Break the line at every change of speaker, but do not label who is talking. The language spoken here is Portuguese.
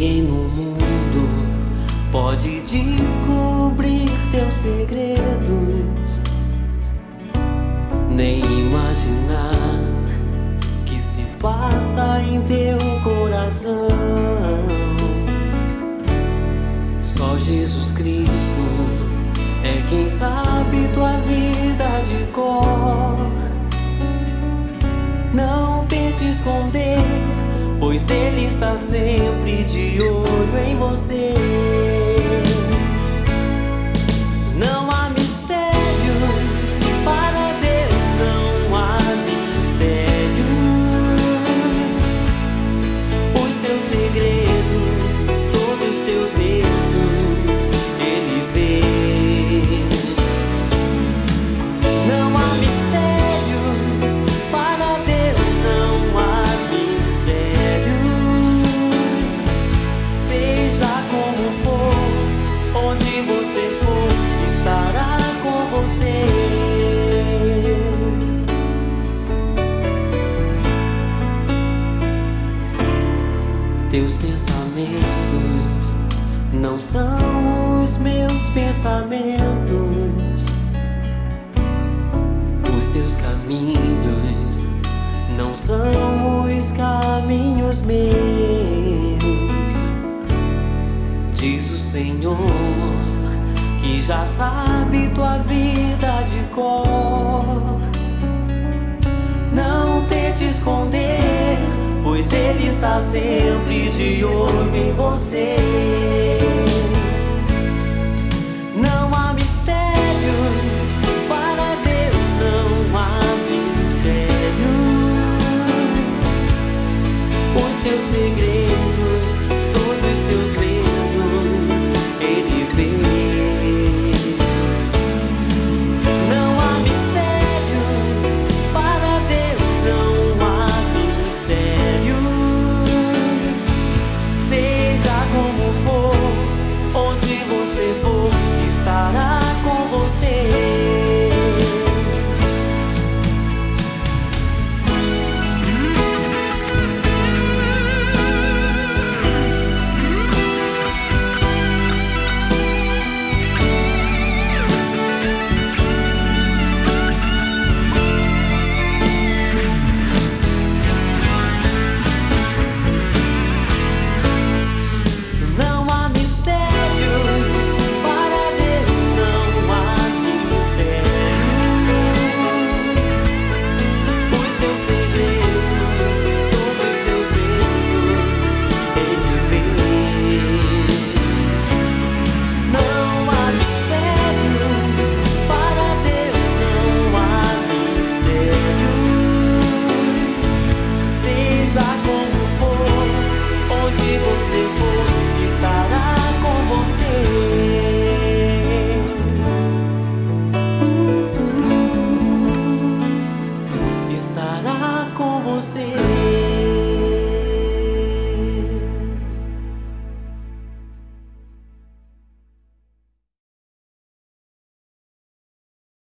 Ninguém no mundo pode descobrir teus segredos, nem imaginar que se passa em teu coração. Só Jesus Cristo é quem sabe tua vida de cor. Não tente esconder pois Ele está sempre de olho em você. Pensamentos não são os meus pensamentos. Os teus caminhos não são os caminhos meus. Diz o Senhor que já sabe tua vida de cor. Não tente esconder, pois Ele está sempre de olho você.